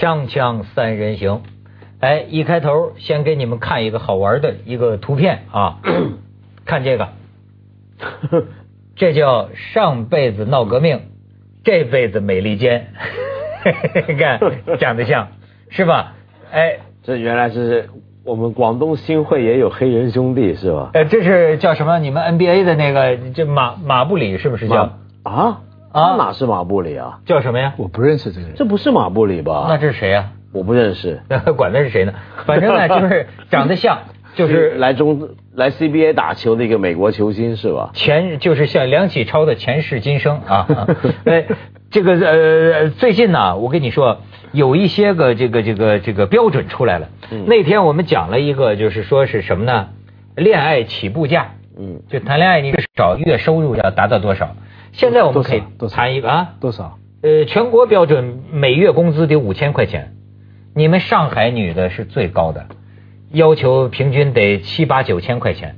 锵锵三人行，哎，一开头先给你们看一个好玩的一个图片啊，看这个，这叫上辈子闹革命，这辈子美利坚，你看长得像是吧？哎，这原来是我们广东新会也有黑人兄弟是吧？呃，这是叫什么？你们 NBA 的那个这马马布里是不是叫？啊啊，哪是马布里啊？叫什么呀？我不认识这个人，这不是马布里吧？那这是谁呀？我不认识，管他是谁呢？反正呢，就是 长得像，就是来中来 CBA 打球的一个美国球星是吧？前就是像梁启超的前世今生啊。哎，这个呃，最近呢，我跟你说，有一些个这个这个这个标准出来了。那天我们讲了一个，就是说是什么呢？恋爱起步价。嗯，就谈恋爱，你至少月收入要达到多少？现在我们可以谈一个啊，多少？呃，全国标准每月工资得五千块钱。你们上海女的是最高的，要求平均得七八九千块钱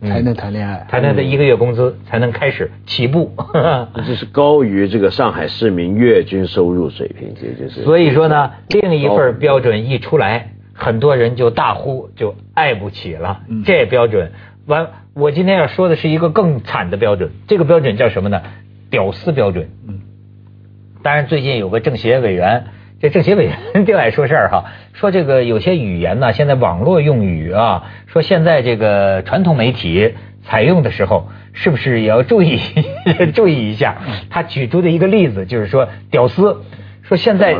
才能谈恋爱，才能的一个月工资才能开始起步。这是高于这个上海市民月均收入水平，这就是。所以说呢，另一份标准一出来，很多人就大呼就爱不起了。这标准完，我今天要说的是一个更惨的标准，这个标准叫什么呢？屌丝标准。嗯。当然，最近有个政协委员。这政协委员就爱说事儿哈，说这个有些语言呢，现在网络用语啊，说现在这个传统媒体采用的时候，是不是也要注意 注意一下？他举出的一个例子就是说，屌丝，说现在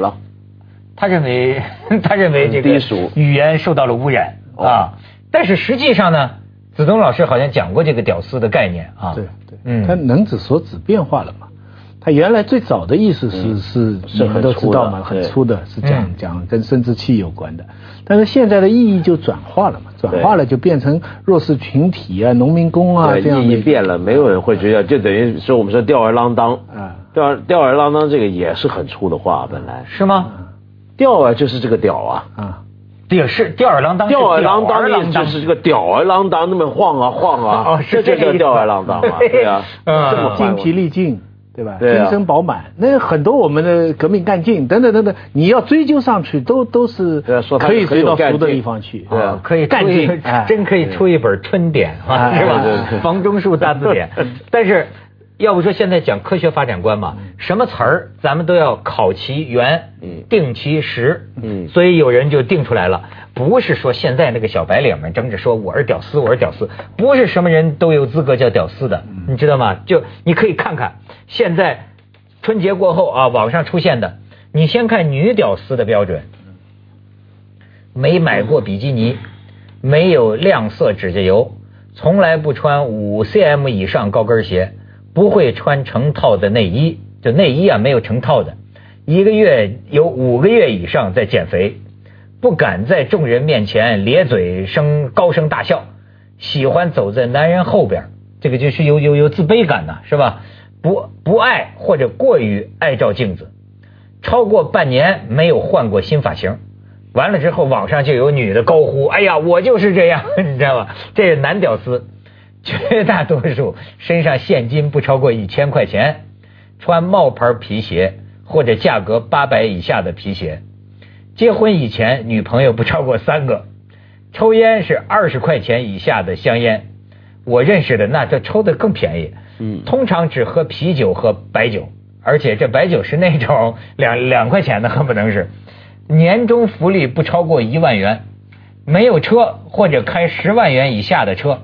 他认为 他认为这个语言受到了污染啊，但是实际上呢，子东老师好像讲过这个屌丝的概念啊，对对，嗯，他能指所指变化了嘛？他原来最早的意思是是你们都知道嘛，很粗的，是讲讲跟生殖器有关的。但是现在的意义就转化了嘛，转化了就变成弱势群体啊、农民工啊这样。意义变了，没有人会觉得，就等于说我们说吊儿郎当。啊，吊吊儿郎当这个也是很粗的话，本来。是吗？吊啊，就是这个吊啊。啊，也是吊儿郎当，吊儿郎当的意思就是这个吊儿郎当那么晃啊晃啊，哦，是这个吊儿郎当啊，对啊，这么精疲力尽。对吧？精神饱满，那很多我们的革命干劲等等等等，你要追究上去，都都是可以追到俗的地方去，对可以干劲，真可以出一本春典啊，是吧？房中术大字典。但是，要不说现在讲科学发展观嘛，什么词儿咱们都要考其源，定其实，嗯，所以有人就定出来了。不是说现在那个小白领们争着说我是屌丝，我是屌丝，不是什么人都有资格叫屌丝的，你知道吗？就你可以看看现在春节过后啊，网上出现的，你先看女屌丝的标准：没买过比基尼，没有亮色指甲油，从来不穿五 cm 以上高跟鞋，不会穿成套的内衣，就内衣啊没有成套的，一个月有五个月以上在减肥。不敢在众人面前咧嘴声高声大笑，喜欢走在男人后边，这个就是有有有自卑感呐，是吧？不不爱或者过于爱照镜子，超过半年没有换过新发型，完了之后网上就有女的高呼：“哎呀，我就是这样，你知道吧？”这是男屌丝，绝大多数身上现金不超过一千块钱，穿冒牌皮鞋或者价格八百以下的皮鞋。结婚以前，女朋友不超过三个，抽烟是二十块钱以下的香烟。我认识的那这抽的更便宜，嗯，通常只喝啤酒和白酒，而且这白酒是那种两两块钱的，恨不能是。年终福利不超过一万元，没有车或者开十万元以下的车，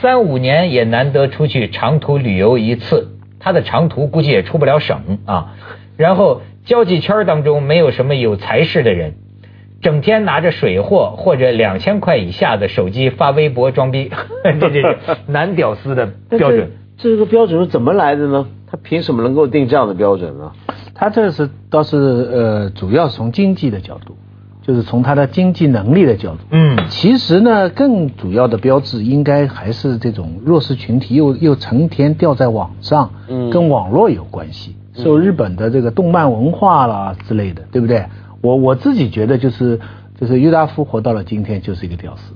三五年也难得出去长途旅游一次。他的长途估计也出不了省啊，然后。交际圈当中没有什么有才识的人，整天拿着水货或者两千块以下的手机发微博装逼，这 这男屌丝的标准。这个标准是怎么来的呢？他凭什么能够定这样的标准呢？他这是倒是呃，主要从经济的角度，就是从他的经济能力的角度。嗯，其实呢，更主要的标志应该还是这种弱势群体又又成天掉在网上，嗯，跟网络有关系。受日本的这个动漫文化啦之类的，对不对？我我自己觉得就是就是郁达夫活到了今天就是一个屌丝，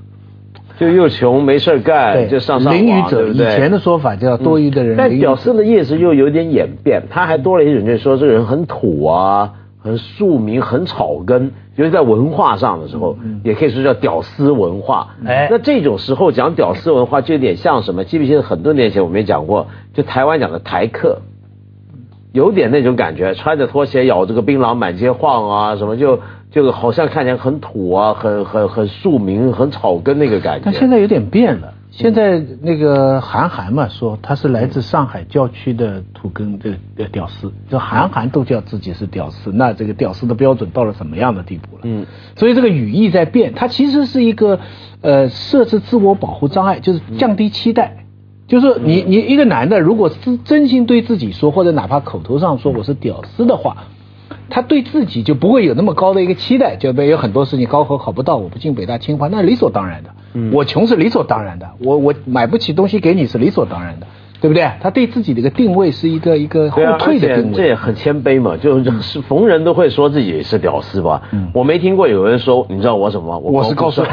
就又穷没事干，就上上淋雨者以前的说法叫多余的人。但屌丝的意思又有点演变，他还多了一种，就是说这个人很土啊，很庶民、很草根，尤其在文化上的时候，也可以说叫屌丝文化。哎，那这种时候讲屌丝文化，就有点像什么？记不记得很多年前我们也讲过，就台湾讲的台客，有点那种感觉，穿着拖鞋咬着个槟榔满街晃啊，什么就就好像看起来很土啊，很很很庶民、很草根那个感觉。但现在有点变了。现在那个韩寒嘛，说他是来自上海郊区的土根的屌丝，就韩寒都叫自己是屌丝，那这个屌丝的标准到了什么样的地步了？嗯，所以这个语义在变，它其实是一个呃设置自我保护障碍，就是降低期待，就是你你一个男的如果是真心对自己说，或者哪怕口头上说我是屌丝的话。他对自己就不会有那么高的一个期待，就比如有很多事情高考考不到，我不进北大清华，那理所当然的。我穷是理所当然的，我我买不起东西给你是理所当然的，对不对？他对自己的一个定位是一个一个后退的定位，这也很谦卑嘛，就是逢人都会说自己是屌丝吧。嗯我没听过有人说，你知道我什么？我是高帅。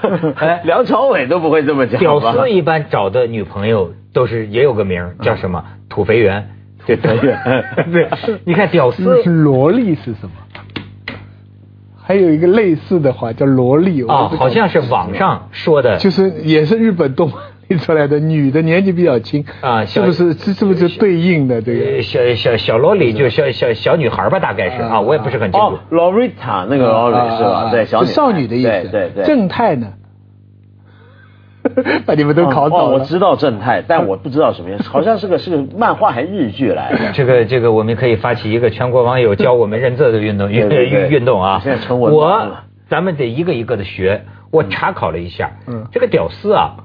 梁朝伟都不会这么讲。屌丝一般找的女朋友都是也有个名叫什么？土肥圆。对对 对，你看屌丝萝莉是什么？还有一个类似的话叫萝莉啊，好像是网上说的，就是也是日本动漫出来的，女的年纪比较轻啊，是不是是是不是对应的这个小小小萝莉就小小小女孩吧，大概是啊，我也不是很清楚。洛瑞塔那个萝莉是吧？对，小少女的意思。对对。正太呢？把你们都考倒了。我知道正太，但我不知道什么样，好像是个是个漫画还日剧来的。这个这个，我们可以发起一个全国网友教我们认字的运动 运运动啊！现在成文我咱们得一个一个的学。我查考了一下，嗯，这个屌丝啊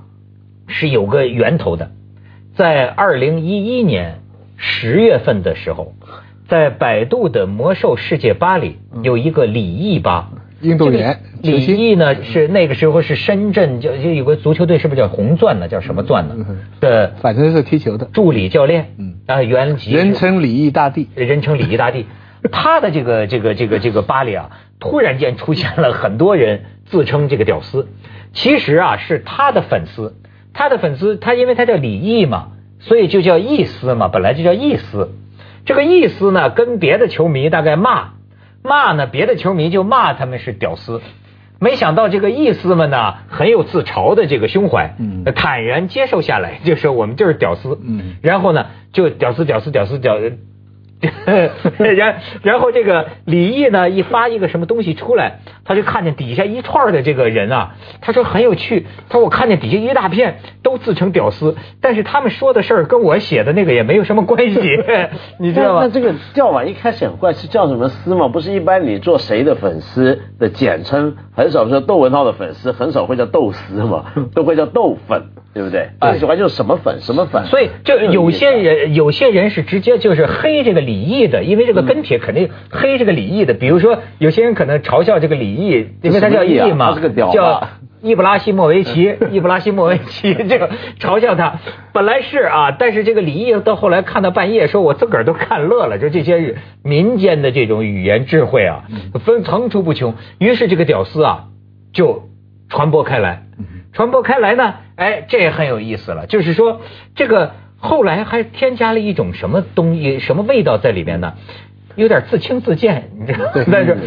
是有个源头的，在二零一一年十月份的时候，在百度的魔兽世界吧里有一个李毅吧。运动员李毅呢是那个时候是深圳就就有个足球队是不是叫红钻呢？叫什么钻呢？的反正是踢球的助理教练，嗯啊原籍人称李毅大帝，人称李毅大帝。他的这个这个这个这个巴黎啊，突然间出现了很多人自称这个屌丝，其实啊是他的粉丝，他的粉丝他因为他叫李毅嘛，所以就叫义丝嘛，本来就叫义丝。这个意思呢跟别的球迷大概骂。骂呢，别的球迷就骂他们是屌丝，没想到这个意思们呢很有自嘲的这个胸怀，嗯。坦然接受下来，就说我们就是屌丝，嗯。然后呢就屌丝屌丝屌丝屌。然 然后这个李毅呢一发一个什么东西出来，他就看见底下一串的这个人啊，他说很有趣，他说我看见底下一大片都自称屌丝，但是他们说的事儿跟我写的那个也没有什么关系，你知道吗？那这个叫法一开始很怪，是叫什么丝吗？不是一般你做谁的粉丝的简称，很少说窦文涛的粉丝，很少会叫窦丝嘛，都会叫窦粉。对不对？最喜欢就是什么粉什么粉，所以就有些人有些人是直接就是黑这个李毅的，因为这个跟帖肯定黑这个李毅的。比如说有些人可能嘲笑这个李毅，因为他叫毅嘛，叫伊布拉希莫维奇，伊布拉希莫维奇 这个嘲笑他。本来是啊，但是这个李毅到后来看到半夜，说我自个儿都看乐了，就这些民间的这种语言智慧啊，分层出不穷。于是这个屌丝啊就传播开来。传播开来呢，哎，这也很有意思了。就是说，这个后来还添加了一种什么东西、什么味道在里面呢？有点自轻自贱，你知道吗？但是，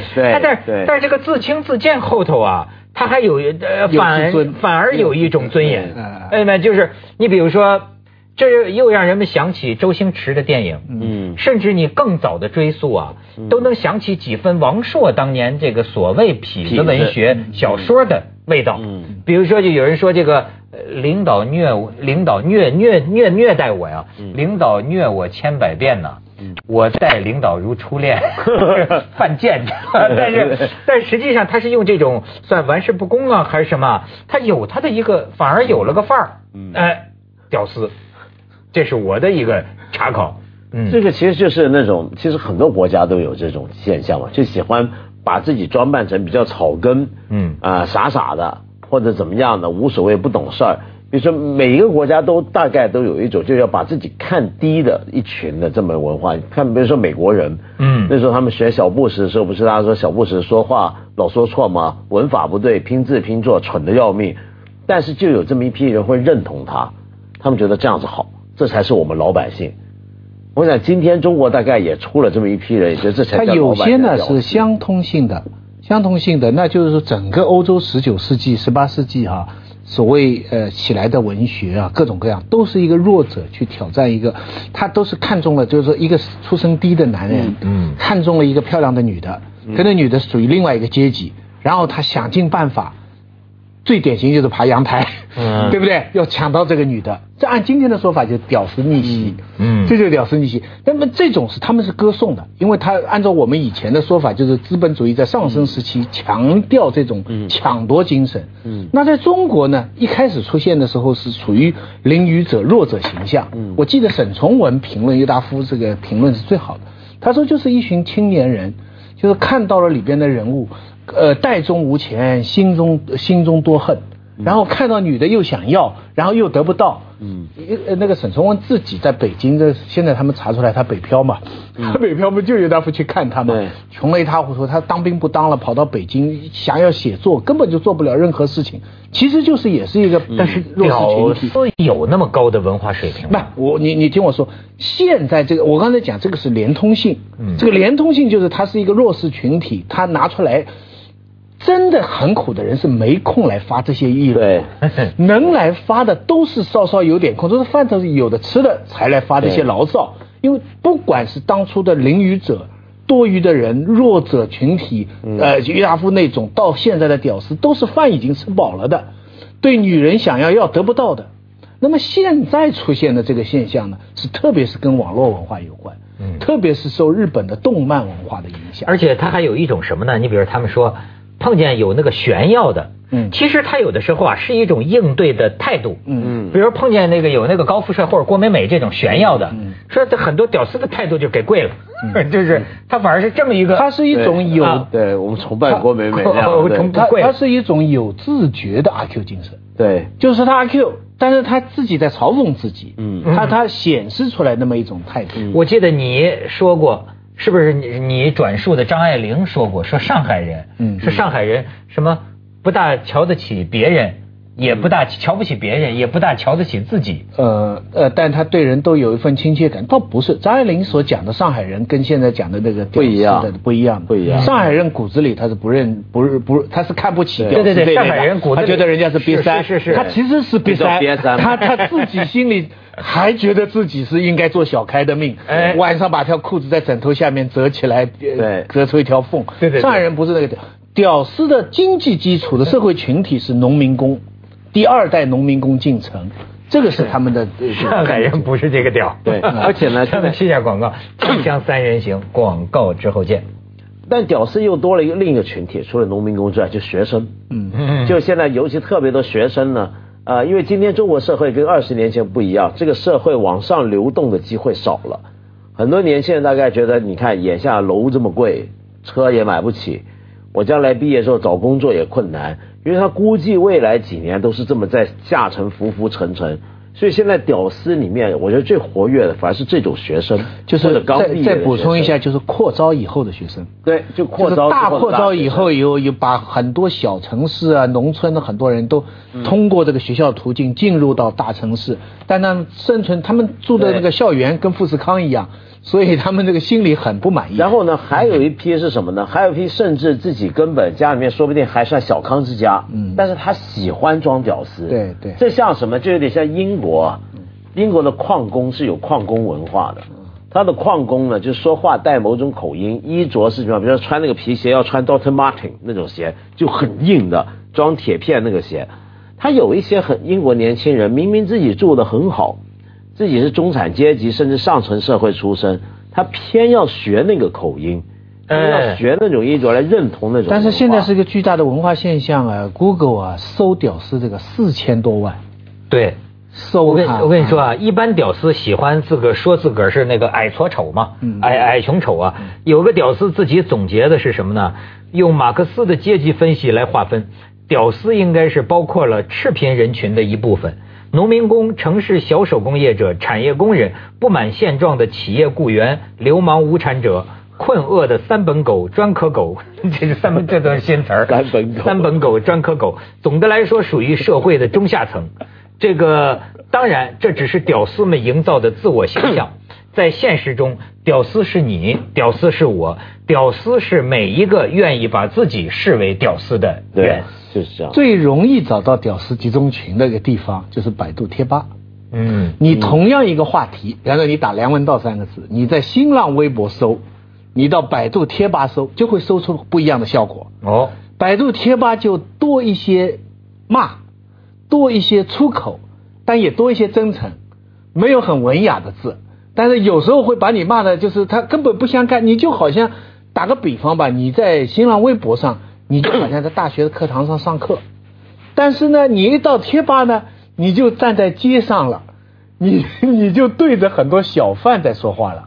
但是，但是这个自轻自贱后头啊，他还有呃，反反而有一种尊严。哎，那就是你比如说，这又让人们想起周星驰的电影，嗯，甚至你更早的追溯啊，都能想起几分王朔当年这个所谓痞子文学小说的。味道，嗯，比如说，就有人说这个领导虐我，领导虐虐虐虐待我呀，领导虐我千百遍呢，我待领导如初恋，犯贱，但是 但实际上他是用这种算玩世不恭啊，还是什么？他有他的一个，反而有了个范儿，哎，屌丝，这是我的一个查考，嗯，这个其实就是那种，其实很多国家都有这种现象嘛，就喜欢。把自己装扮成比较草根，嗯啊傻傻的或者怎么样的无所谓不懂事儿。比如说每一个国家都大概都有一种就要把自己看低的一群的这么文化。看比如说美国人，嗯那时候他们学小布什的时候，不是大家说小布什说话老说错吗？文法不对，拼字拼错，蠢的要命。但是就有这么一批人会认同他，他们觉得这样子好，这才是我们老百姓。我想今天中国大概也出了这么一批人，觉得这才他有些呢是相通性的，相通性的，那就是说整个欧洲十九世纪、十八世纪哈，所谓呃起来的文学啊，各种各样都是一个弱者去挑战一个，他都是看中了，就是说一个出身低的男人，嗯，看中了一个漂亮的女的，跟那女的属于另外一个阶级，然后他想尽办法。最典型就是爬阳台，嗯，对不对？要抢到这个女的，这按今天的说法就屌丝逆袭，嗯，这就是屌丝逆袭。那么这种是他们是歌颂的，因为他按照我们以前的说法，就是资本主义在上升时期强调这种抢夺精神。嗯，那在中国呢，一开始出现的时候是处于凌愚者弱者形象。嗯，我记得沈从文评论郁达夫这个评论是最好的，他说就是一群青年人，就是看到了里边的人物。呃，袋中无钱，心中心中多恨，然后看到女的又想要，然后又得不到。嗯，那个沈从文自己在北京的，现在他们查出来他北漂嘛，他北漂不就郁达夫去看他嘛？穷的一塌糊涂，他当兵不当了，跑到北京想要写作，根本就做不了任何事情。其实就是也是一个，但是弱势群体有那么高的文化水平吗？不，我你你听我说，现在这个我刚才讲这个是连通性，嗯，这个连通性就是它是一个弱势群体，他拿出来。真的很苦的人是没空来发这些议论，能来发的都是稍稍有点空，都是饭头有的吃的才来发这些牢骚。因为不管是当初的淋雨者、多余的人、弱者群体，呃，郁达夫那种，到现在的屌丝，都是饭已经吃饱了的，对女人想要要得不到的。那么现在出现的这个现象呢，是特别是跟网络文化有关，嗯，特别是受日本的动漫文化的影响。而且它还有一种什么呢？你比如他们说。碰见有那个炫耀的，嗯，其实他有的时候啊是一种应对的态度，嗯。嗯，比如碰见那个有那个高富帅或者郭美美这种炫耀的，说这很多屌丝的态度就给跪了，就是他反而是这么一个，他是一种有，对我们崇拜郭美美这样，他他是一种有自觉的阿 Q 精神，对，就是他阿 Q，但是他自己在嘲讽自己，嗯，他他显示出来那么一种态度。我记得你说过。是不是你你转述的张爱玲说过？说上海人，嗯，说上海人什么不大瞧得起别人，也不大瞧不起别人，也不大瞧得起自己。呃呃，但他对人都有一份亲切感。倒不是张爱玲所讲的上海人，跟现在讲的那个不一样，不一样，不一样。上海人骨子里他是不认，不是不，他是看不起对对对，上海人骨子里他觉得人家是瘪三，是是，他其实是瘪三，他他自己心里。还觉得自己是应该做小开的命，哎，晚上把条裤子在枕头下面折起来，对，折出一条缝。对对，上海人不是那个屌，屌丝的经济基础的社会群体是农民工，第二代农民工进城，这个是他们的。上海人不是这个屌，对，而且呢，下面试一下广告，锵锵三人行，广告之后见。但屌丝又多了一个另一个群体，除了农民工之外，就学生。嗯嗯，就现在尤其特别多学生呢。啊，因为今天中国社会跟二十年前不一样，这个社会往上流动的机会少了，很多年轻人大概觉得，你看眼下楼这么贵，车也买不起，我将来毕业之后找工作也困难，因为他估计未来几年都是这么在下沉浮浮沉沉。所以现在屌丝里面，我觉得最活跃的反而是这种学生，就是再再补充一下，就是扩招以后的学生。对，就扩招。大扩招以后，有有把很多小城市啊、农村的很多人都通过这个学校途径进入到大城市，但那，生存他们住的那个校园跟富士康一样。所以他们这个心里很不满意。然后呢，还有一批是什么呢？还有一批甚至自己根本家里面说不定还算小康之家，嗯，但是他喜欢装屌丝。对对。这像什么？就有点像英国，英国的矿工是有矿工文化的。他的矿工呢，就说话带某种口音，衣着是什么？比如说穿那个皮鞋要穿 Doctor Martin 那种鞋，就很硬的，装铁片那个鞋。他有一些很英国年轻人，明明自己住的很好。自己是中产阶级甚至上层社会出身，他偏要学那个口音，要学那种衣着来认同那种。但是现在是一个巨大的文化现象啊，Google 啊搜屌丝这个四千多万，对，搜我跟我跟你说啊，一般屌丝喜欢自个说自个儿是那个矮矬丑嘛，矮矮穷丑啊。有个屌丝自己总结的是什么呢？用马克思的阶级分析来划分，屌丝应该是包括了赤贫人群的一部分。农民工、城市小手工业者、产业工人、不满现状的企业雇员、流氓无产者、困饿的三本狗、专科狗，这是三本 这都是新词儿。三本狗、三本狗、专科狗，总的来说属于社会的中下层。这个当然，这只是屌丝们营造的自我形象。在现实中，屌丝是你，屌丝是我，屌丝是每一个愿意把自己视为屌丝的人。就是这样。最容易找到屌丝集中群的一个地方就是百度贴吧。嗯，你同样一个话题，比方说你打梁文道三个字，你在新浪微博搜，你到百度贴吧搜，就会搜出不一样的效果。哦，百度贴吧就多一些骂，多一些粗口，但也多一些真诚，没有很文雅的字。但是有时候会把你骂的，就是他根本不相干。你就好像打个比方吧，你在新浪微博上，你就好像在大学的课堂上上课，但是呢，你一到贴吧呢，你就站在街上了，你 你就对着很多小贩在说话了。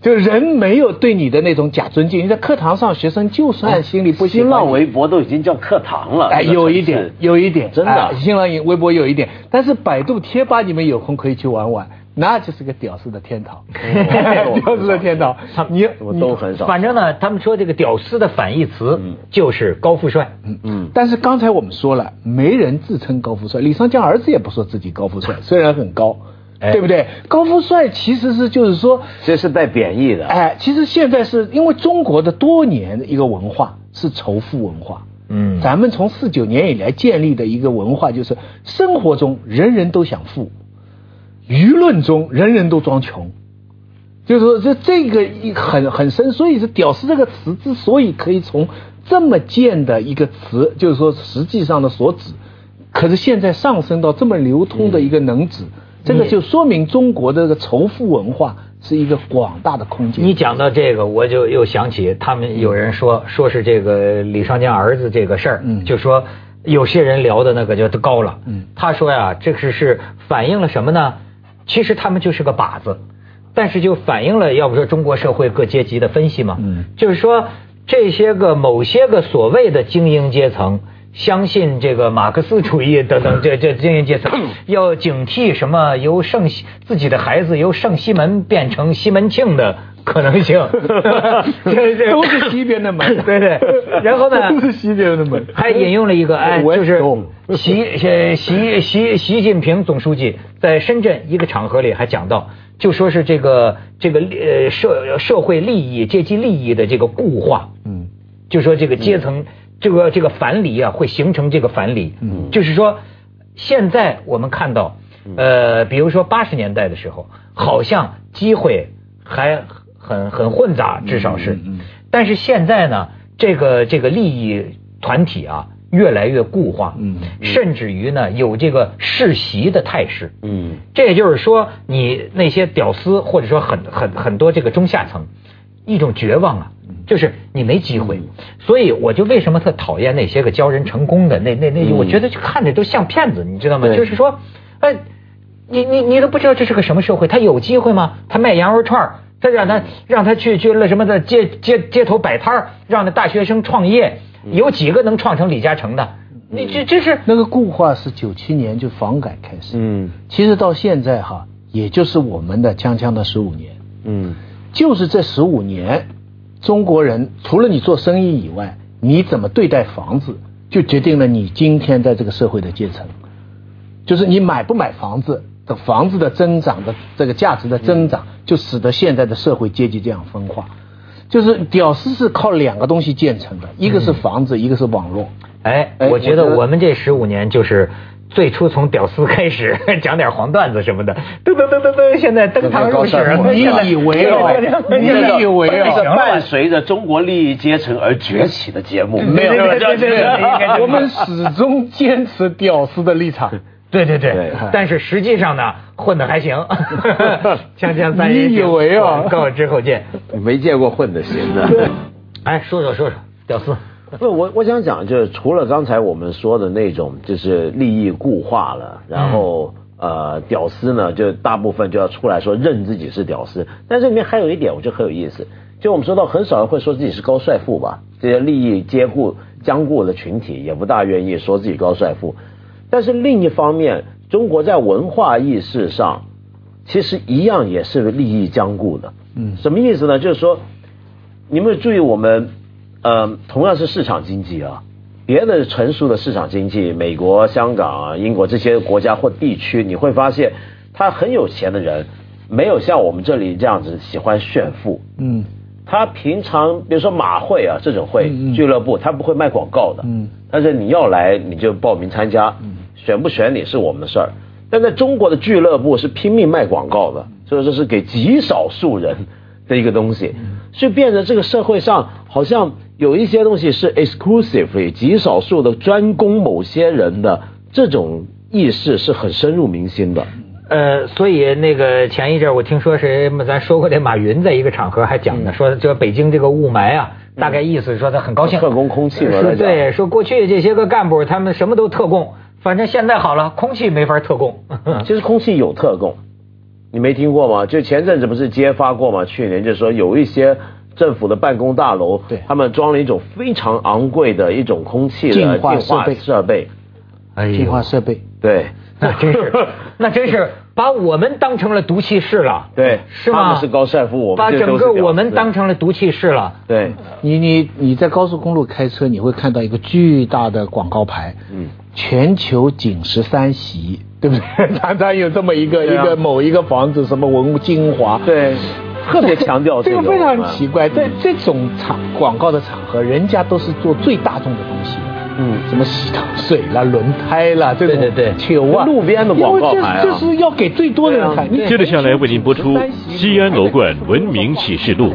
就人没有对你的那种假尊敬。你在课堂上，学生就算心里不新浪微博都已经叫课堂了。哎，有一点，有一点，真的，新浪微博有一点，但是百度贴吧你们有空可以去玩玩。那就是个屌丝的天堂，屌丝的天堂。你我都很少。反正呢，他们说这个屌丝的反义词就是高富帅。嗯嗯。但是刚才我们说了，没人自称高富帅，李尚江儿子也不说自己高富帅，虽然很高，对不对？高富帅其实是就是说，这是带贬义的。哎，其实现在是因为中国的多年的一个文化是仇富文化。嗯。咱们从四九年以来建立的一个文化就是生活中人人都想富。舆论中人人都装穷，就是说这这个一很很深，所以是“屌丝”这个词之所以可以从这么贱的一个词，就是说实际上的所指，可是现在上升到这么流通的一个能指，这个就说明中国的这个仇富文化是一个广大的空间。你讲到这个，我就又想起他们有人说，说是这个李双江儿子这个事儿，就说有些人聊的那个就高了。嗯，他说呀，这是是反映了什么呢？其实他们就是个靶子，但是就反映了，要不说中国社会各阶级的分析嘛，嗯，就是说这些个某些个所谓的精英阶层，相信这个马克思主义等等，这这精英阶层要警惕什么由圣西自己的孩子由圣西门变成西门庆的。可能性，这这都是西边的门，对对。然后呢，都是西边的门。还引用了一个，哎，就是习习习习近平总书记在深圳一个场合里还讲到，就说是这个这个呃社社会利益、阶级利益的这个固化，嗯，就说这个阶层这个这个樊篱啊会形成这个樊篱，嗯，就是说现在我们看到，呃，比如说八十年代的时候，好像机会还。很很混杂，至少是。嗯但是现在呢，这个这个利益团体啊，越来越固化，嗯甚至于呢，有这个世袭的态势。嗯，这也就是说，你那些屌丝，或者说很很很多这个中下层，一种绝望啊，就是你没机会。所以我就为什么特讨厌那些个教人成功的那那那，我觉得就看着都像骗子，你知道吗？就是说，哎，你你你都不知道这是个什么社会，他有机会吗？他卖羊肉串他让他让他去去那什么的街街街头摆摊儿，让那大学生创业，有几个能创成李嘉诚的？你这这是那个固化是九七年就房改开始，嗯，其实到现在哈，也就是我们的锵锵的十五年，嗯，就是这十五年，中国人除了你做生意以外，你怎么对待房子，就决定了你今天在这个社会的阶层，就是你买不买房子。的房子的增长的这个价值的增长，就使得现在的社会阶级这样分化。就是屌丝是靠两个东西建成的，一个是房子，一个是网络。哎，我觉得我们这十五年就是最初从屌丝开始 讲点黄段子什么的，噔噔噔噔噔，现在登堂入室。你以为哦？你以为啊？伴随着中国利益阶层而崛起的节目，没有，我们始终坚持屌丝的立场。对对对，但是实际上呢，混的还行。锵锵三人行，广告之后见。没见过混的行的。哎，说说说说，屌丝。不，我我想讲，就是除了刚才我们说的那种，就是利益固化了，然后呃，屌丝呢，就大部分就要出来说认自己是屌丝。但这里面还有一点，我觉得很有意思，就我们说到很少人会说自己是高帅富吧？这些利益兼顾僵固的群体也不大愿意说自己高帅富。但是另一方面，中国在文化意识上，其实一样也是利益僵固的。嗯，什么意思呢？就是说，你们注意，我们呃，同样是市场经济啊，别的成熟的市场经济，美国、香港、英国这些国家或地区，你会发现，他很有钱的人，没有像我们这里这样子喜欢炫富。嗯。他平常比如说马会啊这种会俱乐部，他不会卖广告的。嗯。但是你要来你就报名参加，嗯选不选你是我们的事儿。但在中国的俱乐部是拼命卖广告的，所以这是给极少数人的一个东西，所以变得这个社会上好像有一些东西是 exclusively 极少数的专攻某些人的这种意识是很深入民心的。呃，所以那个前一阵我听说谁咱说过这马云在一个场合还讲呢，说这个北京这个雾霾啊，大概意思说他很高兴特供空气说对，说过去这些个干部他们什么都特供。反正现在好了，空气没法特供。其实空气有特供，你没听过吗？就前阵子不是揭发过吗？去年就说有一些政府的办公大楼，对，他们装了一种非常昂贵的一种空气的净化设备。设备，净化设备，对，那真是，那真是把我们当成了毒气室了。对，是吗？他们是高帅富，我们把整个我们当成了毒气室了。对，你你你在高速公路开车，你会看到一个巨大的广告牌。嗯。全球仅十三席，对不对？常常有这么一个一个某一个房子，什么文物精华，对，特别强调 这个，非常奇怪。在这种场广告的场合，人家都是做最大众的东西，嗯，什么洗头水啦、轮胎啦，对对对，球啊，路边的广告牌啊，这是要给最多的人看。接着下来为您播出《西安楼冠文明启示录》。